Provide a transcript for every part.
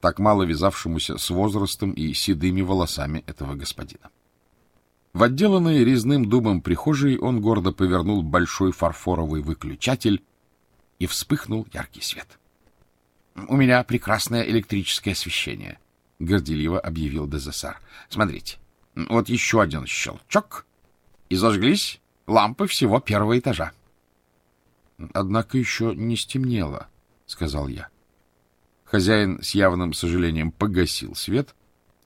так мало вязавшемуся с возрастом и седыми волосами этого господина. В отделанной резным дубом прихожей он гордо повернул большой фарфоровый выключатель, и вспыхнул яркий свет. — У меня прекрасное электрическое освещение, — горделиво объявил Дезессар. — Смотрите, вот еще один щелчок, и зажглись лампы всего первого этажа. — Однако еще не стемнело, — сказал я. Хозяин с явным сожалением погасил свет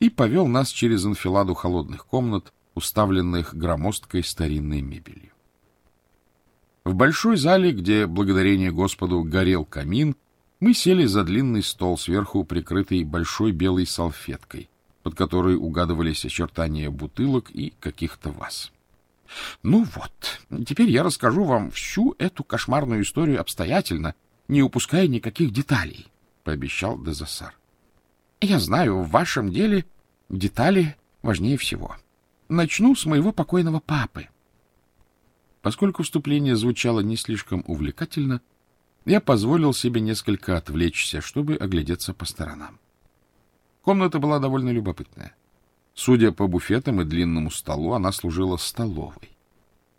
и повел нас через анфиладу холодных комнат, уставленных громоздкой старинной мебелью. В большой зале, где, благодарение Господу, горел камин, мы сели за длинный стол, сверху прикрытый большой белой салфеткой, под которой угадывались очертания бутылок и каких-то ваз. — Ну вот, теперь я расскажу вам всю эту кошмарную историю обстоятельно, не упуская никаких деталей, — пообещал Дезассар. — Я знаю, в вашем деле детали важнее всего. Начну с моего покойного папы. Поскольку вступление звучало не слишком увлекательно, я позволил себе несколько отвлечься, чтобы оглядеться по сторонам. Комната была довольно любопытная. Судя по буфетам и длинному столу, она служила столовой.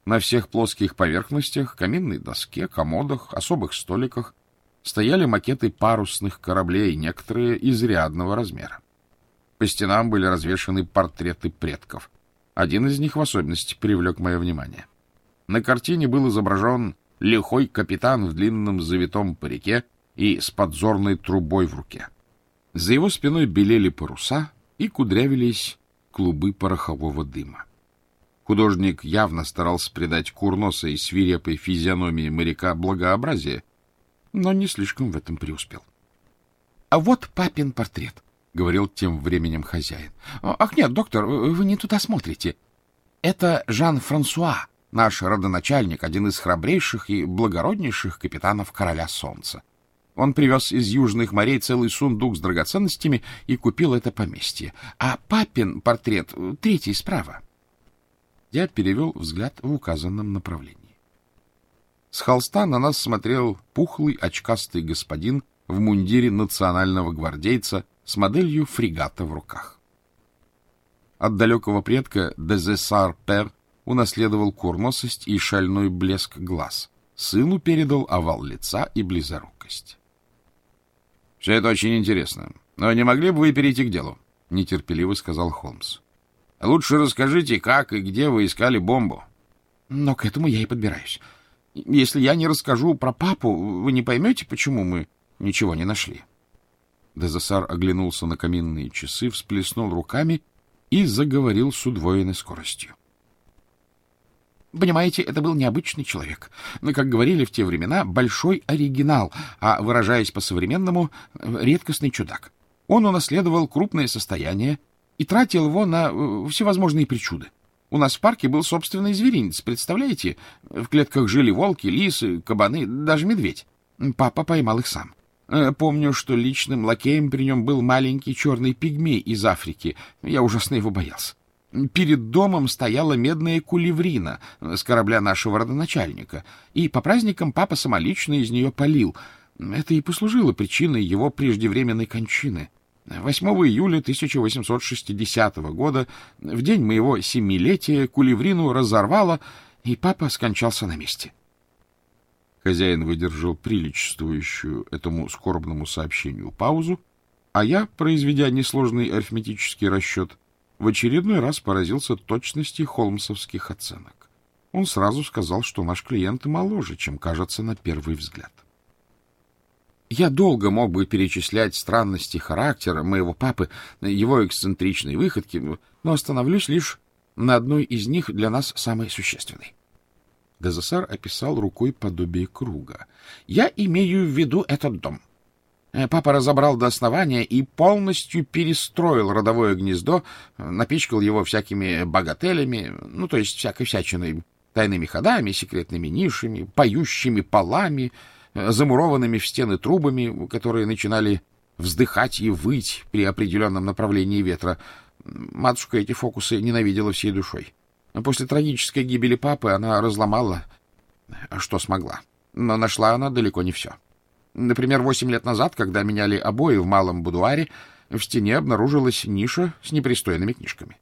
На всех плоских поверхностях, каминной доске, комодах, особых столиках стояли макеты парусных кораблей, некоторые изрядного размера. По стенам были развешаны портреты предков. Один из них в особенности привлек мое внимание. На картине был изображен лихой капитан в длинном завитом парике и с подзорной трубой в руке. За его спиной белели паруса и кудрявились клубы порохового дыма. Художник явно старался придать курносой и свирепой физиономии моряка благообразие, но не слишком в этом преуспел. — А вот папин портрет, — говорил тем временем хозяин. — Ах нет, доктор, вы не туда смотрите. Это Жан-Франсуа, наш родоначальник, один из храбрейших и благороднейших капитанов Короля Солнца. Он привез из южных морей целый сундук с драгоценностями и купил это поместье. А папин портрет третий справа. Я перевел взгляд в указанном направлении. С холста на нас смотрел пухлый очкастый господин в мундире национального гвардейца с моделью фрегата в руках. От далекого предка Дезессар Пер унаследовал курносость и шальной блеск глаз. Сыну передал овал лица и близорукость. — Все это очень интересно. Но не могли бы вы перейти к делу? — нетерпеливо сказал Холмс. — Лучше расскажите, как и где вы искали бомбу. — Но к этому я и подбираюсь. Если я не расскажу про папу, вы не поймете, почему мы ничего не нашли. Дезасар оглянулся на каминные часы, всплеснул руками и заговорил с удвоенной скоростью. Понимаете, это был необычный человек. Но, как говорили в те времена, большой оригинал, а, выражаясь по-современному, редкостный чудак. Он унаследовал крупное состояние и тратил его на э, всевозможные причуды. У нас в парке был собственный зверинец, представляете? В клетках жили волки, лисы, кабаны, даже медведь. Папа поймал их сам. Э, помню, что личным лакеем при нем был маленький черный пигмей из Африки. Я ужасно его боялся. Перед домом стояла медная кулеврина с корабля нашего родоначальника, и по праздникам папа самолично из нее полил. Это и послужило причиной его преждевременной кончины. 8 июля 1860 года, в день моего семилетия, кулеврину разорвало, и папа скончался на месте. Хозяин выдержал приличествующую этому скорбному сообщению паузу, а я, произведя несложный арифметический расчет, в очередной раз поразился точности холмсовских оценок. Он сразу сказал, что наш клиент моложе, чем кажется на первый взгляд. Я долго мог бы перечислять странности характера моего папы, его эксцентричные выходки, но остановлюсь лишь на одной из них для нас самой существенной. Дезессар описал рукой подобие круга. Я имею в виду этот дом. Э, папа разобрал до основания и полностью перестроил родовое гнездо, напичкал его всякими богателями, ну, то есть всякой всячиной, тайными ходами, секретными нишами, поющими полами, замурованными в стены трубами, которые начинали вздыхать и выть при определенном направлении ветра. Матушка эти фокусы ненавидела всей душой. После трагической гибели папы она разломала, что смогла. Но нашла она далеко не все. Например, восемь лет назад, когда меняли обои в малом будуаре, в стене обнаружилась ниша с непристойными книжками.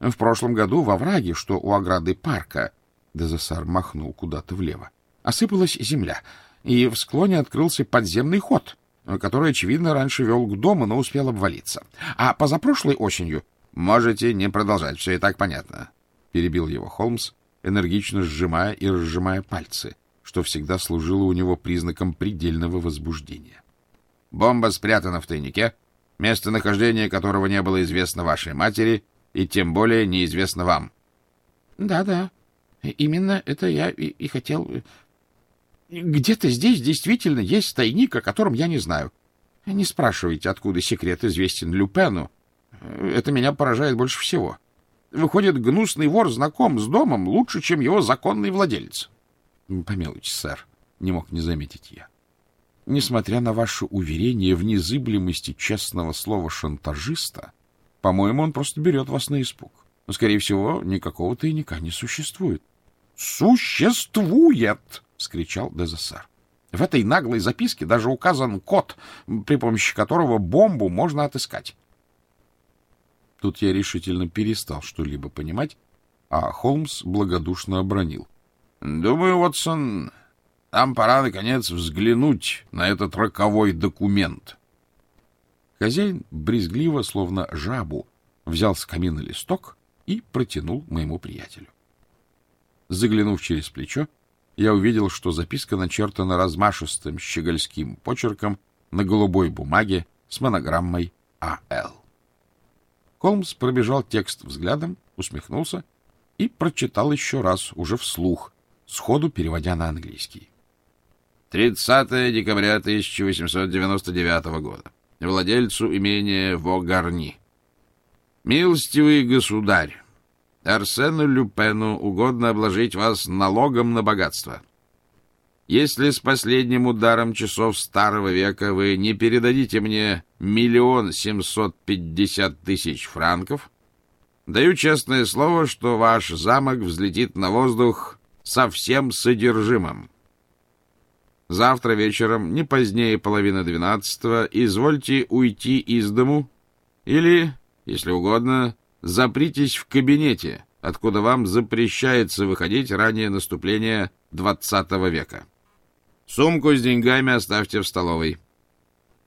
В прошлом году во враге, что у ограды парка, Дезессар махнул куда-то влево, осыпалась земля, и в склоне открылся подземный ход, который, очевидно, раньше вел к дому, но успел обвалиться. А позапрошлой осенью... — Можете не продолжать, все и так понятно, — перебил его Холмс, энергично сжимая и разжимая пальцы, что всегда служило у него признаком предельного возбуждения. Бомба спрятана в тайнике, местонахождение которого не было известно вашей матери и тем более неизвестно вам. Да — Да-да, именно это я и, и хотел. Где-то здесь действительно есть тайник, о котором я не знаю. Не спрашивайте, откуда секрет известен Люпену. Это меня поражает больше всего. Выходит, гнусный вор знаком с домом лучше, чем его законный владелец. — Помилуйте, сэр, — не мог не заметить я. Несмотря на ваше уверение в незыблемости честного слова шантажиста, по-моему, он просто берет вас на испуг. Скорее всего, никакого тайника не существует. — Существует! — вскричал Дезессар. В этой наглой записке даже указан код, при помощи которого бомбу можно отыскать. Тут я решительно перестал что-либо понимать, а Холмс благодушно обронил. — Думаю, Вотсон, нам пора, наконец, взглянуть на этот роковой документ. Хозяин брезгливо, словно жабу, взял с камина листок и протянул моему приятелю. Заглянув через плечо, я увидел, что записка начертана размашистым щегольским почерком на голубой бумаге с монограммой А.Л. Холмс пробежал текст взглядом, усмехнулся и прочитал еще раз, уже вслух, сходу переводя на английский. 30 декабря 1899 года. Владельцу имения Вогарни. Милостивый государь, Арсену Люпену угодно обложить вас налогом на богатство. Если с последним ударом часов старого века вы не передадите мне миллион семьсот пятьдесят тысяч франков, даю честное слово, что ваш замок взлетит на воздух со всем содержимым. Завтра вечером, не позднее половины двенадцатого, извольте уйти из дому или, если угодно, запритесь в кабинете, откуда вам запрещается выходить ранее наступления двадцатого века. Сумку с деньгами оставьте в столовой.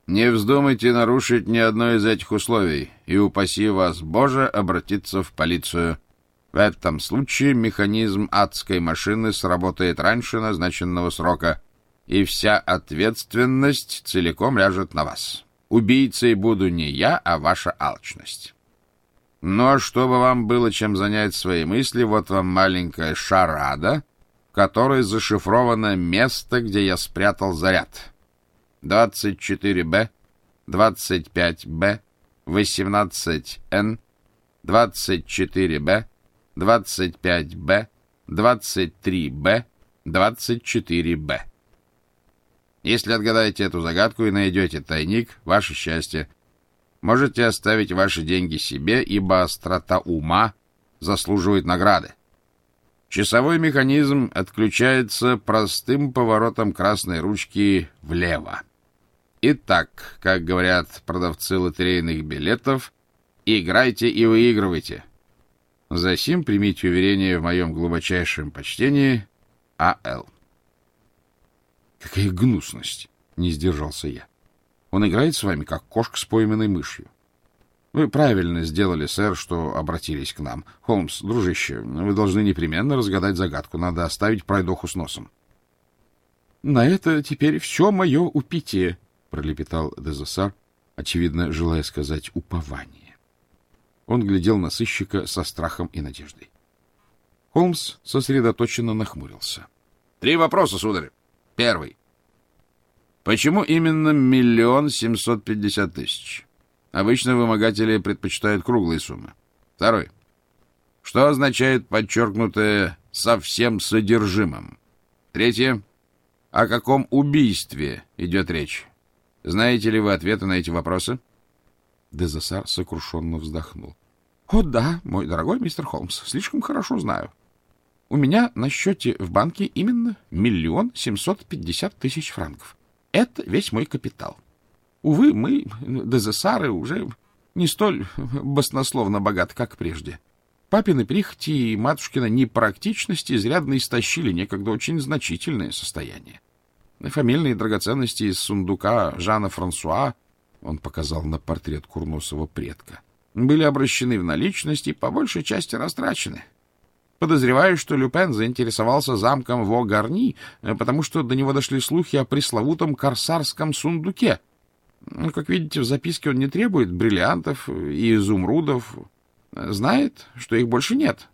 Не вздумайте нарушить ни одно из этих условий, и упаси вас, Боже, обратиться в полицию. В этом случае механизм адской машины сработает раньше назначенного срока, и вся ответственность целиком ляжет на вас. Убийцей буду не я, а ваша алчность. Но чтобы вам было чем занять свои мысли, вот вам маленькая шарада, которой зашифровано место, где я спрятал заряд. 24Б, 25Б, 18Н, 24Б, 25Б, 23Б, 24Б. Если отгадаете эту загадку и найдете тайник, ваше счастье. Можете оставить ваши деньги себе, ибо острота ума заслуживает награды. Часовой механизм отключается простым поворотом красной ручки влево. Итак, как говорят продавцы лотерейных билетов, играйте и выигрывайте. Засим примите уверение в моем глубочайшем почтении А.Л. Какая гнусность! Не сдержался я. Он играет с вами, как кошка с пойманной мышью. Вы правильно сделали, сэр, что обратились к нам. Холмс, дружище, вы должны непременно разгадать загадку. Надо оставить пройдоху с носом. — На это теперь все мое упитие, — пролепетал Дезессар, очевидно, желая сказать упование. Он глядел на сыщика со страхом и надеждой. Холмс сосредоточенно нахмурился. — Три вопроса, сударь. Первый. Почему именно миллион семьсот пятьдесят тысяч? Обычно вымогатели предпочитают круглые суммы. Второй. Что означает подчеркнутое «со всем содержимым»? Третье. О каком убийстве идет речь? Знаете ли вы ответы на эти вопросы? Дезасар сокрушенно вздохнул. — О, да, мой дорогой мистер Холмс, слишком хорошо знаю. У меня на счете в банке именно миллион семьсот пятьдесят тысяч франков. Это весь мой капитал. Увы, мы, дезессары, уже не столь баснословно богаты, как прежде. Папины прихоти и матушкина непрактичность изрядно истощили некогда очень значительное состояние. Фамильные драгоценности из сундука Жана Франсуа, он показал на портрет курносого предка, были обращены в наличность и по большей части растрачены. Подозреваю, что Люпен заинтересовался замком в Огарни, потому что до него дошли слухи о пресловутом корсарском сундуке. Ну, как видите, в записке он не требует бриллиантов и изумрудов, знает, что их больше нет.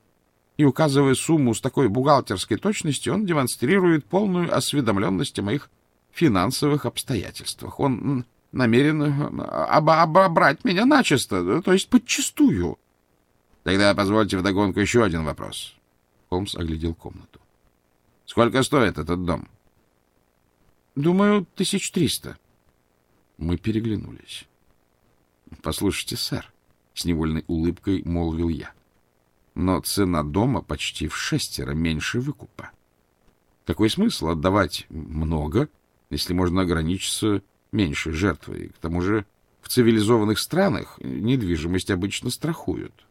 И, указывая сумму с такой бухгалтерской точностью, он демонстрирует полную осведомленность о моих финансовых обстоятельствах. Он намерен об обобрать меня начисто, то есть подчистую. Тогда позвольте вдогонку еще один вопрос. Холмс оглядел комнату. Сколько стоит этот дом? Думаю, тысяч триста. Мы переглянулись. Послушайте, сэр, с невольной улыбкой молвил я. Но цена дома почти в шестеро меньше выкупа. Какой смысл отдавать много, если можно ограничиться меньшей жертвой? К тому же в цивилизованных странах недвижимость обычно страхуют.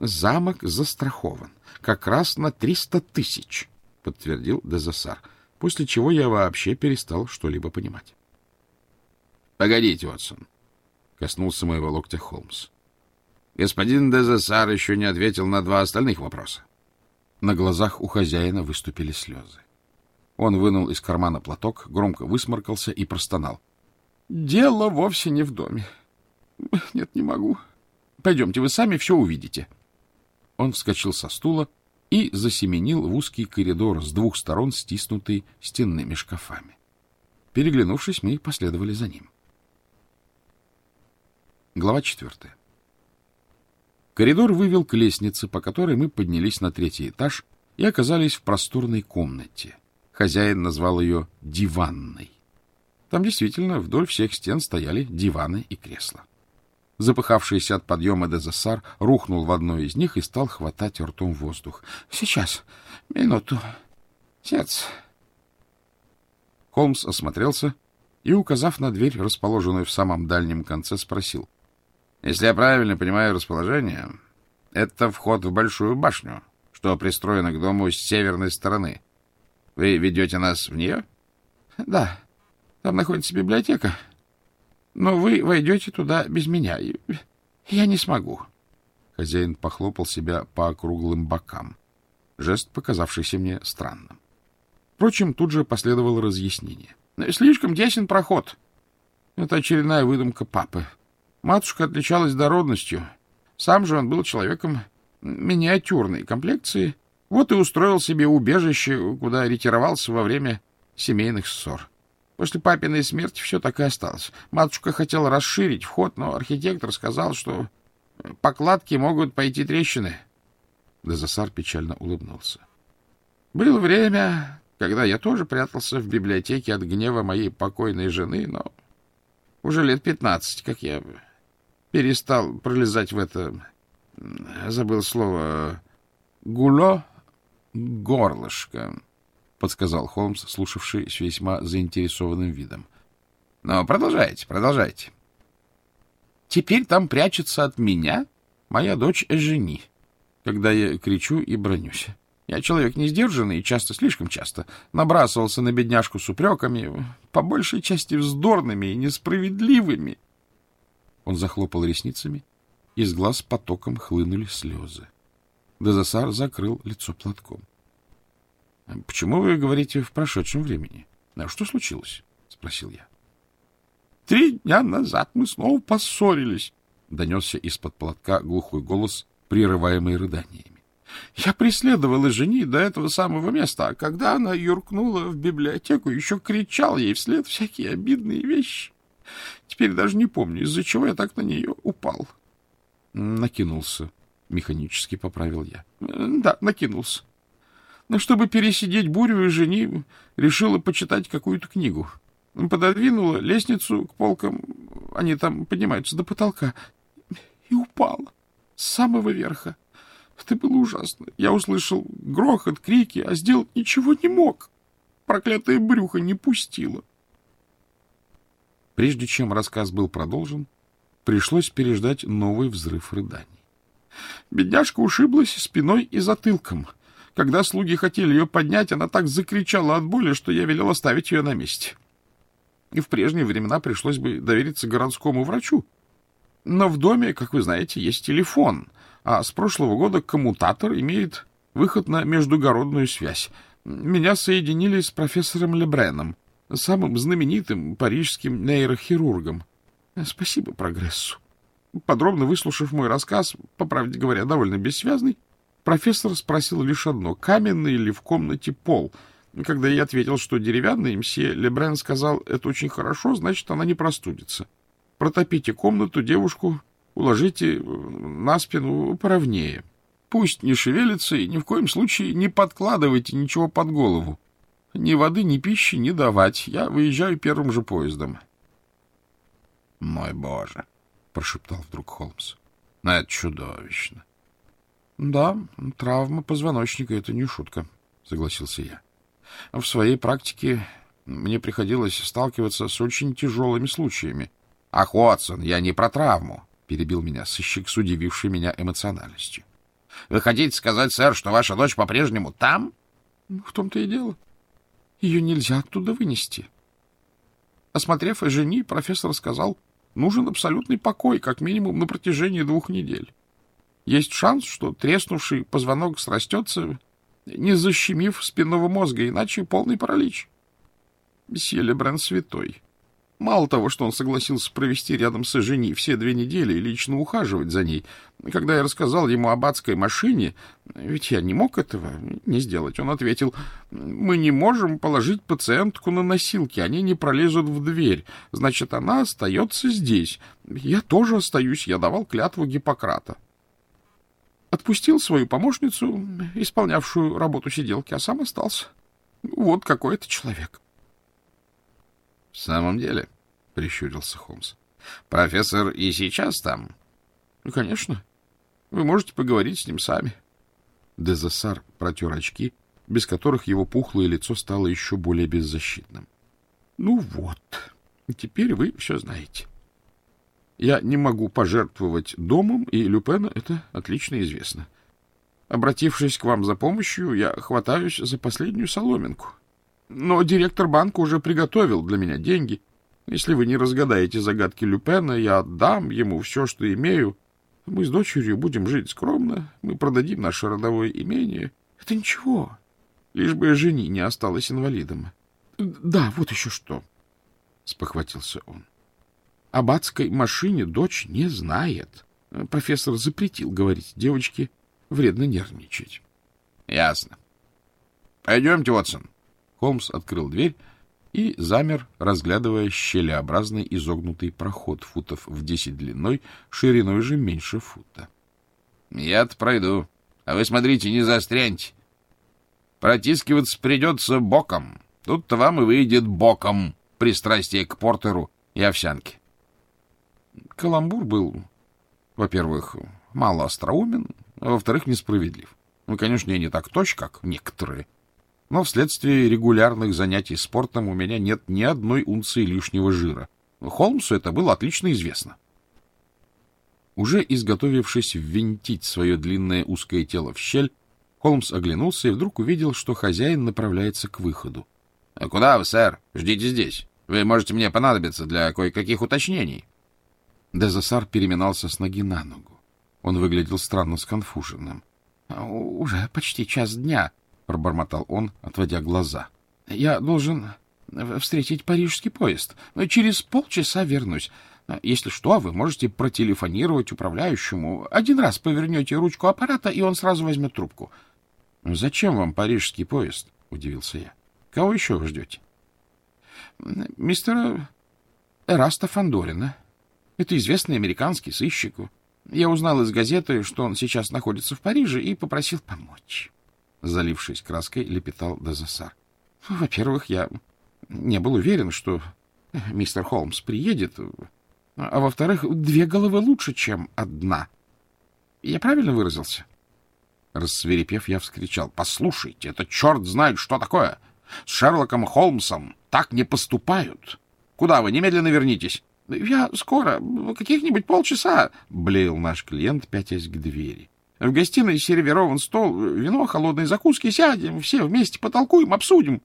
Замок застрахован. Как раз на триста тысяч, подтвердил Дезасар, после чего я вообще перестал что-либо понимать. — Погодите, Уотсон, — коснулся моего локтя Холмс. Господин Дезессар еще не ответил на два остальных вопроса. На глазах у хозяина выступили слезы. Он вынул из кармана платок, громко высморкался и простонал. — Дело вовсе не в доме. Нет, не могу. Пойдемте, вы сами все увидите. Он вскочил со стула и засеменил в узкий коридор с двух сторон, стиснутый стенными шкафами. Переглянувшись, мы последовали за ним. Глава четвертая. Коридор вывел к лестнице, по которой мы поднялись на третий этаж и оказались в просторной комнате. Хозяин назвал ее «диванной». Там действительно вдоль всех стен стояли диваны и кресла. Запыхавшийся от подъема Дезессар рухнул в одно из них и стал хватать ртом воздух. — Сейчас, минуту. Отец. Холмс осмотрелся и, указав на дверь, расположенную в самом дальнем конце, спросил. Если я правильно понимаю расположение, это вход в большую башню, что пристроено к дому с северной стороны. Вы ведете нас в нее? — Да. Там находится библиотека. Но вы войдете туда без меня. Я не смогу. Хозяин похлопал себя по округлым бокам. Жест, показавшийся мне странным. Впрочем, тут же последовало разъяснение. — Слишком тесен проход. Это очередная выдумка папы. Матушка отличалась дородностью. Сам же он был человеком миниатюрной комплекции. Вот и устроил себе убежище, куда ретировался во время семейных ссор. После папиной смерти все так и осталось. Матушка хотела расширить вход, но архитектор сказал, что покладки могут пойти трещины. Дезасар печально улыбнулся. Было время, когда я тоже прятался в библиотеке от гнева моей покойной жены, но уже лет пятнадцать, как я перестал пролезать в это... Забыл слово... Гуло? Горлышко, — подсказал Холмс, слушавший с весьма заинтересованным видом. — Но продолжайте, продолжайте. Теперь там прячется от меня моя дочь Эжени, когда я кричу и бронюсь. Я человек не сдержанный и часто, слишком часто, набрасывался на бедняжку с упреками, по большей части вздорными и несправедливыми. Он захлопал ресницами, из глаз потоком хлынули слезы. Дезасар закрыл лицо платком. — Почему вы говорите в прошедшем времени? А что случилось? — спросил я. — Три дня назад мы снова поссорились, — донесся из-под платка глухой голос, прерываемый рыданиями. Я преследовал жени до этого самого места, а когда она юркнула в библиотеку, еще кричал ей вслед всякие обидные вещи. Теперь даже не помню, из-за чего я так на нее упал. Накинулся. Механически поправил я. Да, накинулся. Но чтобы пересидеть бурю и жени, решила почитать какую-то книгу. Пододвинула лестницу к полкам, они там поднимаются до потолка, и упала с самого верха. Это было ужасно. Я услышал грохот, крики, а сделать ничего не мог. Проклятое брюхо не пустило. Прежде чем рассказ был продолжен, пришлось переждать новый взрыв рыданий. Бедняжка ушиблась спиной и затылком. Когда слуги хотели ее поднять, она так закричала от боли, что я велел оставить ее на месте. И в прежние времена пришлось бы довериться городскому врачу. Но в доме, как вы знаете, есть телефон, а с прошлого года коммутатор имеет выход на междугородную связь. Меня соединили с профессором Лебреном, самым знаменитым парижским нейрохирургом. Спасибо прогрессу. Подробно выслушав мой рассказ, по правде говоря, довольно бессвязный, профессор спросил лишь одно — каменный ли в комнате пол? Когда я ответил, что деревянный, мсье Лебрен сказал, это очень хорошо, значит, она не простудится. Протопите комнату, девушку уложите на спину поровнее. Пусть не шевелится и ни в коем случае не подкладывайте ничего под голову. Ни воды, ни пищи не давать. Я выезжаю первым же поездом. — Мой боже! — прошептал вдруг Холмс. — Но это чудовищно. — Да, травма позвоночника — это не шутка, — согласился я. В своей практике мне приходилось сталкиваться с очень тяжелыми случаями. — Ах, Уотсон, я не про травму, — перебил меня сыщик с удивившей меня эмоциональностью. — Вы хотите сказать, сэр, что ваша дочь по-прежнему там? — В том-то и дело. Ее нельзя оттуда вынести. Осмотрев жени, профессор сказал, нужен абсолютный покой, как минимум на протяжении двух недель. Есть шанс, что треснувший позвонок срастется, не защемив спинного мозга, иначе полный паралич. Месье Лебрен святой. Мало того, что он согласился провести рядом с Жени все две недели и лично ухаживать за ней. Когда я рассказал ему об адской машине, ведь я не мог этого не сделать, он ответил, мы не можем положить пациентку на носилки, они не пролезут в дверь, значит, она остается здесь. Я тоже остаюсь, я давал клятву Гиппократа. Отпустил свою помощницу, исполнявшую работу сиделки, а сам остался. Вот какой это человек. — В самом деле, — прищурился Холмс, — профессор и сейчас там? — Ну, конечно. Вы можете поговорить с ним сами. Дезассар протер очки, без которых его пухлое лицо стало еще более беззащитным. — Ну вот, теперь вы все знаете. Я не могу пожертвовать домом, и Люпена это отлично известно. Обратившись к вам за помощью, я хватаюсь за последнюю соломинку. Но директор банка уже приготовил для меня деньги. Если вы не разгадаете загадки Люпена, я отдам ему все, что имею. Мы с дочерью будем жить скромно, мы продадим наше родовое имение. Это ничего, лишь бы жени не осталась инвалидом. Да, вот еще что, — спохватился он. Об адской машине дочь не знает. Профессор запретил говорить девочке, вредно нервничать. — Ясно. — Пойдемте, Уотсон. Холмс открыл дверь и замер, разглядывая щелеобразный изогнутый проход футов в десять длиной, шириной же меньше фута. — Я-то пройду. А вы смотрите, не застряньте. Протискиваться придется боком. Тут-то вам и выйдет боком пристрастие к портеру и овсянке. Каламбур был, во-первых, мало остроумен, а во-вторых, несправедлив. Ну, конечно, я не так точь, как некоторые, но вследствие регулярных занятий спортом у меня нет ни одной унции лишнего жира. Холмсу это было отлично известно. Уже изготовившись ввинтить свое длинное узкое тело в щель, Холмс оглянулся и вдруг увидел, что хозяин направляется к выходу. — Куда вы, сэр? Ждите здесь. Вы можете мне понадобиться для кое-каких уточнений. Дезасар переминался с ноги на ногу. Он выглядел странно сконфуженным. — Уже почти час дня, — пробормотал он, отводя глаза. — Я должен встретить парижский поезд. Через полчаса вернусь. Если что, вы можете протелефонировать управляющему. Один раз повернете ручку аппарата, и он сразу возьмет трубку. — Зачем вам парижский поезд? — удивился я. — Кого еще вы ждете? — Мистера Эраста Фандорина. Это известный американский сыщик. Я узнал из газеты, что он сейчас находится в Париже, и попросил помочь залившись краской, лепетал Дезессар. — Во-первых, я не был уверен, что мистер Холмс приедет, а во-вторых, две головы лучше, чем одна. Я правильно выразился? Рассверепев, я вскричал. — Послушайте, это черт знает, что такое! С Шерлоком Холмсом так не поступают! Куда вы? Немедленно вернитесь. — Я скоро, каких-нибудь полчаса, — блеял наш клиент, пятясь к двери. — В гостиной сервирован стол, вино, холодные закуски. Сядем, все вместе потолкуем, обсудим.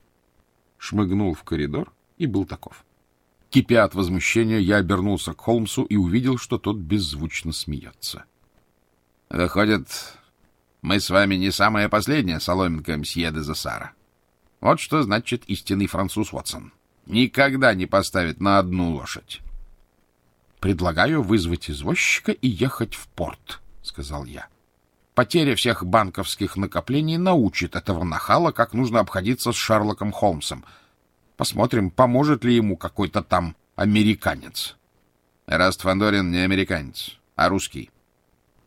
Шмыгнул в коридор и был таков. Кипя от возмущения, я обернулся к Холмсу и увидел, что тот беззвучно смеется. — Выходит, мы с вами не самая последняя соломинка мсье де Засара. Вот что значит истинный француз Уотсон. Никогда не поставит на одну лошадь. Предлагаю вызвать извозчика и ехать в порт, — сказал я. Потеря всех банковских накоплений научит этого нахала, как нужно обходиться с Шерлоком Холмсом. Посмотрим, поможет ли ему какой-то там американец. Раст Фандорин не американец, а русский.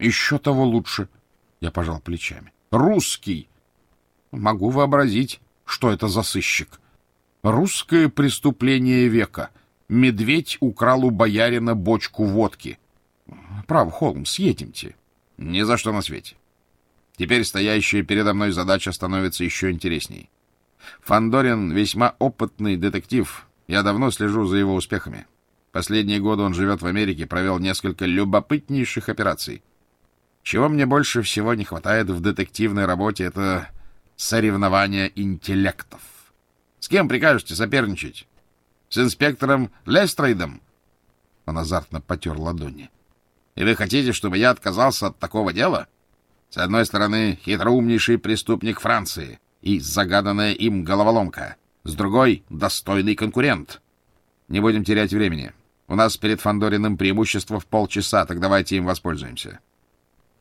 Еще того лучше, — я пожал плечами. Русский! Могу вообразить, что это за сыщик. Русское преступление века — Медведь украл у боярина бочку водки. Прав, Холмс, съедемте. Ни за что на свете. Теперь стоящая передо мной задача становится еще интересней. Фандорин весьма опытный детектив. Я давно слежу за его успехами. Последние годы он живет в Америке, провел несколько любопытнейших операций. Чего мне больше всего не хватает в детективной работе, это соревнования интеллектов. С кем прикажете соперничать? С инспектором Лестрейдом? Он азартно потер ладони. И вы хотите, чтобы я отказался от такого дела? С одной стороны, хитроумнейший преступник Франции и загаданная им головоломка. С другой — достойный конкурент. Не будем терять времени. У нас перед Фандориным преимущество в полчаса, так давайте им воспользуемся.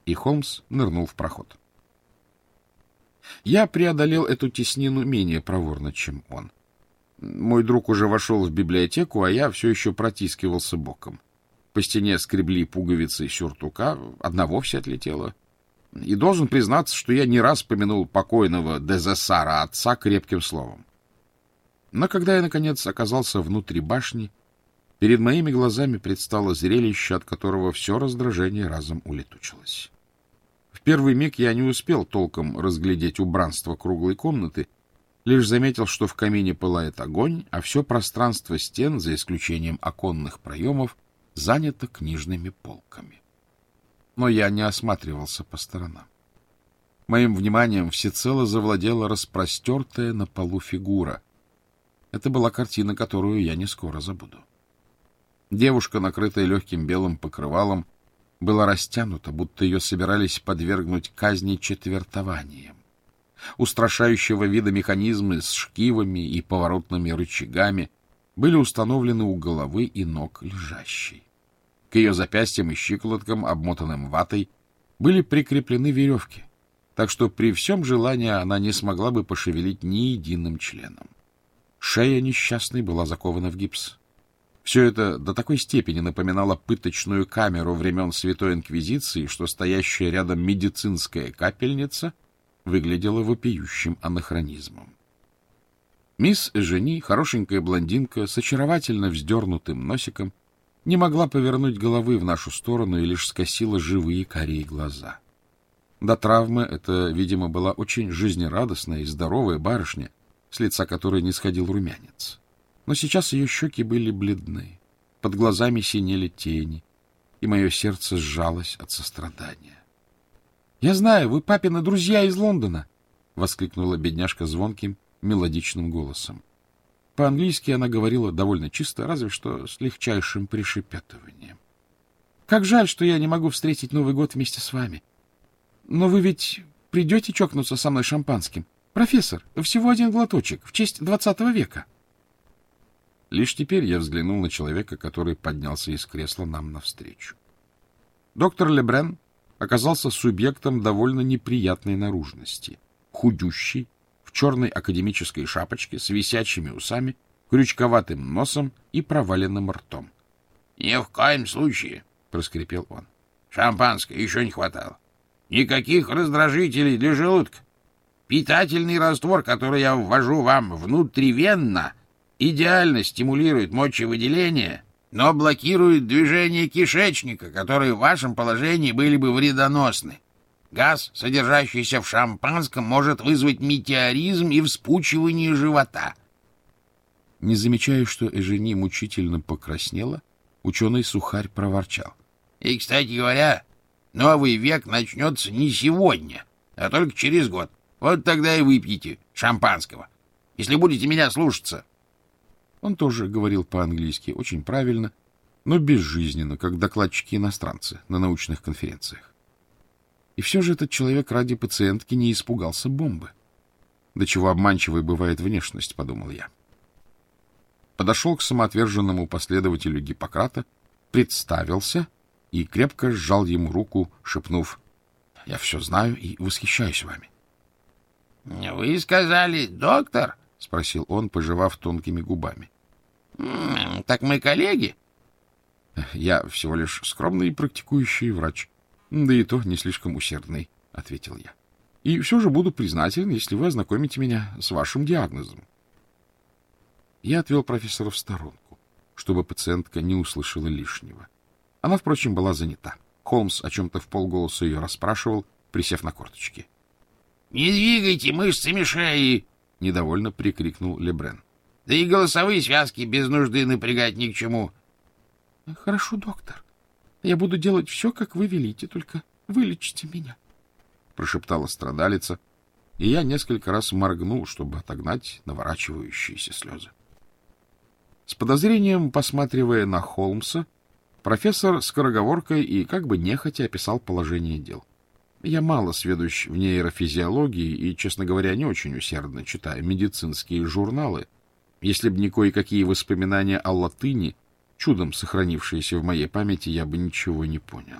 И Холмс нырнул в проход. Я преодолел эту теснину менее проворно, чем он. Мой друг уже вошел в библиотеку, а я все еще протискивался боком. По стене скребли пуговицы сюртука, одна вовсе отлетела. И должен признаться, что я не раз помянул покойного Дезессара отца крепким словом. Но когда я, наконец, оказался внутри башни, перед моими глазами предстало зрелище, от которого все раздражение разом улетучилось. В первый миг я не успел толком разглядеть убранство круглой комнаты, лишь заметил, что в камине пылает огонь, а все пространство стен, за исключением оконных проемов, занято книжными полками. Но я не осматривался по сторонам. Моим вниманием всецело завладела распростертая на полу фигура. Это была картина, которую я не скоро забуду. Девушка, накрытая легким белым покрывалом, была растянута, будто ее собирались подвергнуть казни четвертованием устрашающего вида механизмы с шкивами и поворотными рычагами были установлены у головы и ног лежащей. К ее запястьям и щиколоткам, обмотанным ватой, были прикреплены веревки, так что при всем желании она не смогла бы пошевелить ни единым членом. Шея несчастной была закована в гипс. Все это до такой степени напоминало пыточную камеру времен Святой Инквизиции, что стоящая рядом медицинская капельница выглядела вопиющим анахронизмом. Мисс Жени, хорошенькая блондинка с очаровательно вздернутым носиком, не могла повернуть головы в нашу сторону и лишь скосила живые карие глаза. До травмы это, видимо, была очень жизнерадостная и здоровая барышня, с лица которой не сходил румянец. Но сейчас ее щеки были бледны, под глазами синели тени, и мое сердце сжалось от сострадания. Я знаю, вы папины друзья из Лондона! — воскликнула бедняжка звонким, мелодичным голосом. По-английски она говорила довольно чисто, разве что с легчайшим пришепетыванием. — Как жаль, что я не могу встретить Новый год вместе с вами. Но вы ведь придете чокнуться со мной шампанским? Профессор, всего один глоточек, в честь двадцатого века. Лишь теперь я взглянул на человека, который поднялся из кресла нам навстречу. Доктор Лебрен оказался субъектом довольно неприятной наружности. Худющий, в черной академической шапочке, с висячими усами, крючковатым носом и проваленным ртом. — Ни в коем случае, — проскрипел он. — Шампанское еще не хватало. Никаких раздражителей для желудка. Питательный раствор, который я ввожу вам внутривенно, идеально стимулирует мочевыделение но блокирует движение кишечника, которые в вашем положении были бы вредоносны. Газ, содержащийся в шампанском, может вызвать метеоризм и вспучивание живота. Не замечая, что Эжени мучительно покраснела, ученый-сухарь проворчал. — И, кстати говоря, новый век начнется не сегодня, а только через год. Вот тогда и выпьете шампанского, если будете меня слушаться. Он тоже говорил по-английски очень правильно, но безжизненно, как докладчики-иностранцы на научных конференциях. И все же этот человек ради пациентки не испугался бомбы. До чего обманчивой бывает внешность, подумал я. Подошел к самоотверженному последователю Гиппократа, представился и крепко сжал ему руку, шепнув, «Я все знаю и восхищаюсь вами». — Вы сказали, доктор? — спросил он, пожевав тонкими губами. — Так мы коллеги? — Я всего лишь скромный практикующий врач, да и то не слишком усердный, — ответил я. — И все же буду признателен, если вы ознакомите меня с вашим диагнозом. Я отвел профессора в сторонку, чтобы пациентка не услышала лишнего. Она, впрочем, была занята. Холмс о чем-то в полголоса ее расспрашивал, присев на корточки. — Не двигайте мышцами шеи! — недовольно прикрикнул Лебрен. — Да и голосовые связки без нужды напрягать ни к чему. — Хорошо, доктор. Я буду делать все, как вы велите, только вылечите меня, — прошептала страдалица, и я несколько раз моргнул, чтобы отогнать наворачивающиеся слезы. С подозрением, посматривая на Холмса, профессор скороговоркой и как бы нехотя описал положение дел. Я мало сведущ в нейрофизиологии и, честно говоря, не очень усердно читаю медицинские журналы, если бы не кое-какие воспоминания о латыни, чудом сохранившиеся в моей памяти, я бы ничего не понял.